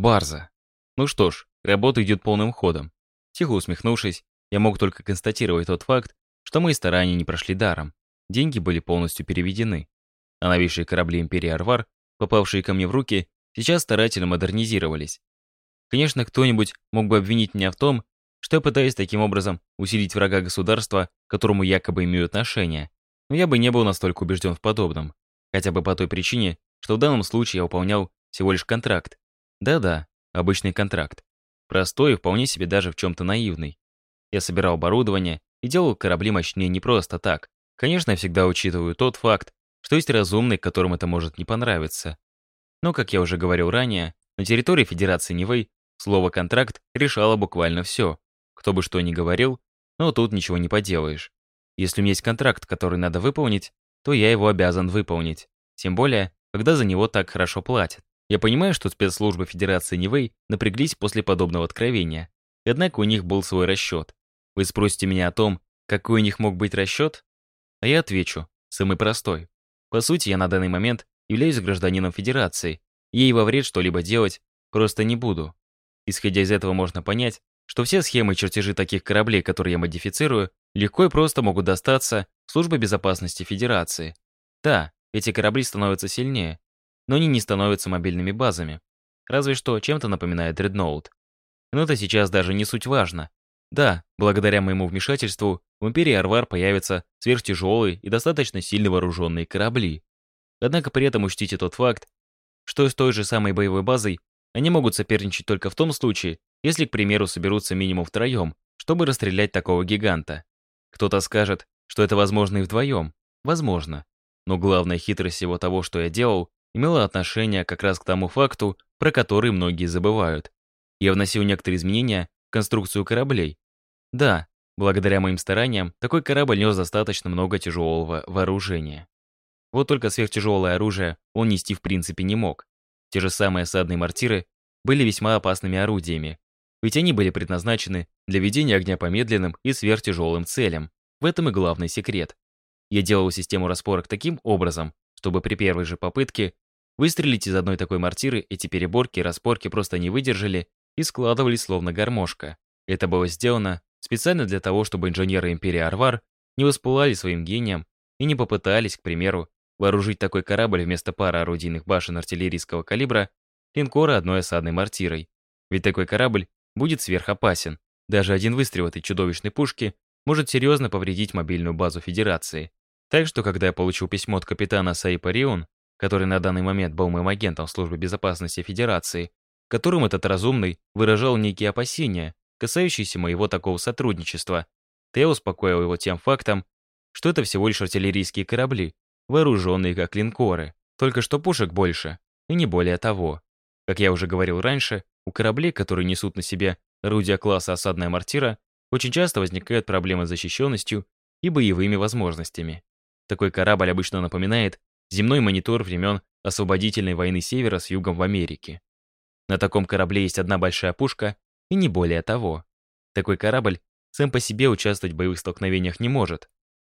Барза. Ну что ж, работа идет полным ходом. Тихо усмехнувшись, я мог только констатировать тот факт, что мои старания не прошли даром. Деньги были полностью переведены. А новейшие корабли Империи Арвар, попавшие ко мне в руки, сейчас старательно модернизировались. Конечно, кто-нибудь мог бы обвинить меня в том, что я пытаюсь таким образом усилить врага государства, к которому якобы имею отношение. Но я бы не был настолько убежден в подобном. Хотя бы по той причине, что в данном случае я выполнял всего лишь контракт. Да-да, обычный контракт. Простой и вполне себе даже в чем-то наивный. Я собирал оборудование и делал корабли мощнее не просто так. Конечно, я всегда учитываю тот факт, что есть разумные, которым это может не понравиться. Но, как я уже говорил ранее, на территории Федерации Нивэй слово «контракт» решало буквально все. Кто бы что ни говорил, но тут ничего не поделаешь. Если у меня есть контракт, который надо выполнить, то я его обязан выполнить. Тем более, когда за него так хорошо платят. Я понимаю, что спецслужбы Федерации Нивэй напряглись после подобного откровения. Однако у них был свой расчет. Вы спросите меня о том, какой у них мог быть расчет? А я отвечу, самый простой. По сути, я на данный момент являюсь гражданином Федерации, ей во вред что-либо делать просто не буду. Исходя из этого можно понять, что все схемы и чертежи таких кораблей, которые я модифицирую, легко и просто могут достаться Службе безопасности Федерации. Да, эти корабли становятся сильнее, но они не становятся мобильными базами. Разве что чем-то напоминает дредноут. Но это сейчас даже не суть важно. Да, благодаря моему вмешательству в Империи Арвар появятся сверхтяжелые и достаточно сильно вооруженные корабли. Однако при этом учтите тот факт, что с той же самой боевой базой они могут соперничать только в том случае, если, к примеру, соберутся минимум втроем, чтобы расстрелять такого гиганта. Кто-то скажет, что это возможно и вдвоем. Возможно. Но главная хитрость всего того, что я делал, имела отношение как раз к тому факту, про который многие забывают. Я вносил некоторые изменения в конструкцию кораблей. Да, благодаря моим стараниям, такой корабль нес достаточно много тяжелого вооружения. Вот только сверхтяжелое оружие он нести в принципе не мог. Те же самые осадные мортиры были весьма опасными орудиями, ведь они были предназначены для ведения огня по медленным и сверхтяжелым целям. В этом и главный секрет. Я делал систему распорок таким образом, чтобы при первой же попытке выстрелить из одной такой мортиры эти переборки и распорки просто не выдержали и складывались словно гармошка. Это было сделано специально для того, чтобы инженеры Империи Арвар не воспылали своим гением и не попытались, к примеру, вооружить такой корабль вместо пары орудийных башен артиллерийского калибра линкора одной осадной мортирой. Ведь такой корабль будет сверхопасен. Даже один выстрел этой чудовищной пушки может серьезно повредить мобильную базу Федерации. Так что, когда я получил письмо от капитана Саипа Рион, который на данный момент был моим агентом службы безопасности Федерации, которым этот разумный выражал некие опасения, касающиеся моего такого сотрудничества, я успокоил его тем фактом, что это всего лишь артиллерийские корабли, вооруженные как линкоры, только что пушек больше, и не более того. Как я уже говорил раньше, у кораблей, которые несут на себе орудия класса осадная мортира, очень часто возникают проблемы с защищенностью и боевыми возможностями. Такой корабль обычно напоминает земной монитор времен освободительной войны Севера с югом в Америке. На таком корабле есть одна большая пушка и не более того. Такой корабль сам по себе участвовать в боевых столкновениях не может.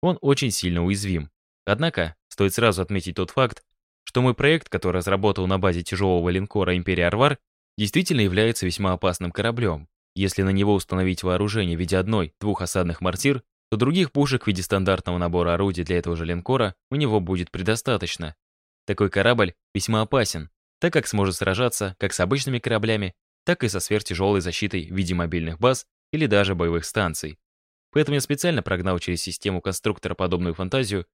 Он очень сильно уязвим. Однако, стоит сразу отметить тот факт, что мой проект, который разработал на базе тяжелого линкора Империя Арвар, действительно является весьма опасным кораблем. Если на него установить вооружение в виде одной-двух осадных мортир, то других пушек в виде стандартного набора орудий для этого же линкора у него будет предостаточно. Такой корабль весьма опасен, так как сможет сражаться как с обычными кораблями, так и со сверхтяжелой защитой в виде мобильных баз или даже боевых станций. Поэтому я специально прогнал через систему конструктора подобную фантазию,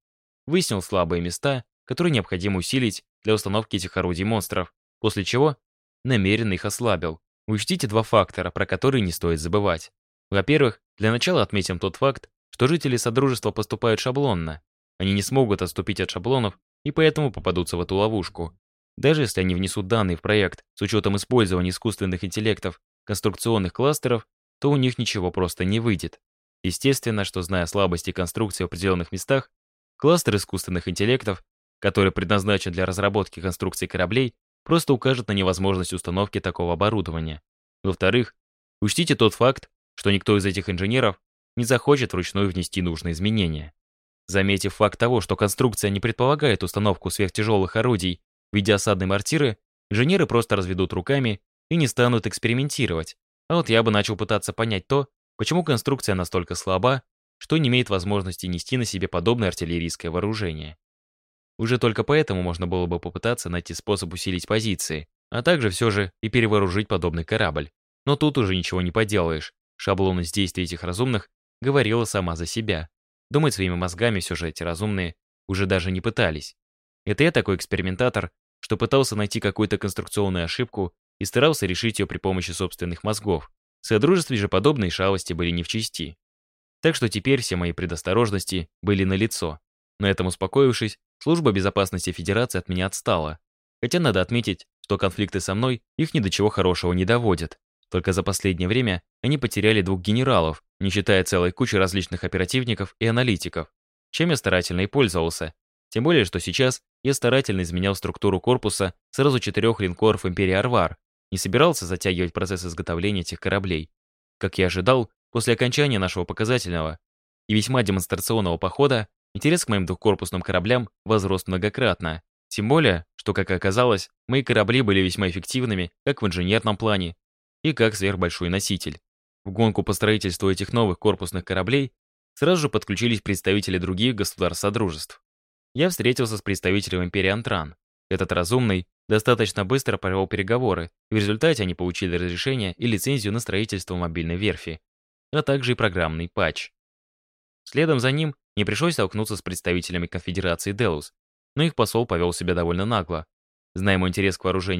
выяснил слабые места, которые необходимо усилить для установки этих орудий монстров, после чего намеренно их ослабил. Учтите два фактора, про которые не стоит забывать. Во-первых, для начала отметим тот факт, что жители Содружества поступают шаблонно. Они не смогут отступить от шаблонов и поэтому попадутся в эту ловушку. Даже если они внесут данные в проект с учетом использования искусственных интеллектов, конструкционных кластеров, то у них ничего просто не выйдет. Естественно, что зная слабости конструкции в определенных местах, кластер искусственных интеллектов, который предназначен для разработки конструкций кораблей, просто укажет на невозможность установки такого оборудования. Во-вторых, учтите тот факт, что никто из этих инженеров не захочет вручную внести нужные изменения. Заметив факт того, что конструкция не предполагает установку сверхтяжелых орудий в виде осадной мортиры, инженеры просто разведут руками и не станут экспериментировать. А вот я бы начал пытаться понять то, почему конструкция настолько слаба, что не имеет возможности нести на себе подобное артиллерийское вооружение. Уже только поэтому можно было бы попытаться найти способ усилить позиции, а также все же и перевооружить подобный корабль. Но тут уже ничего не поделаешь. Шаблонность действий этих разумных говорила сама за себя. Думать своими мозгами все же эти разумные уже даже не пытались. Это я такой экспериментатор, что пытался найти какую-то конструкционную ошибку и старался решить ее при помощи собственных мозгов. В Содружестве же подобные шалости были не в чести. Так что теперь все мои предосторожности были налицо. На этом успокоившись, служба безопасности Федерации от меня отстала. Хотя надо отметить, что конфликты со мной их ни до чего хорошего не доводят. Только за последнее время они потеряли двух генералов, не считая целой кучи различных оперативников и аналитиков, чем я старательно и пользовался. Тем более, что сейчас я старательно изменял структуру корпуса сразу четырех линкоров Империи Арвар, не собирался затягивать процесс изготовления этих кораблей. Как я ожидал, после окончания нашего показательного и весьма демонстрационного похода, интерес к моим двухкорпусным кораблям возрос многократно. Тем более, что, как оказалось, мои корабли были весьма эффективными как в инженерном плане и как сверхбольшой носитель. В гонку по строительству этих новых корпусных кораблей сразу же подключились представители других государств-содружеств. Я встретился с представителем империи Антран. Этот разумный достаточно быстро провел переговоры, и в результате они получили разрешение и лицензию на строительство мобильной верфи, а также и программный патч. Следом за ним не пришлось столкнуться с представителями конфедерации Делус, но их посол повел себя довольно нагло. Зная мой интерес к вооружению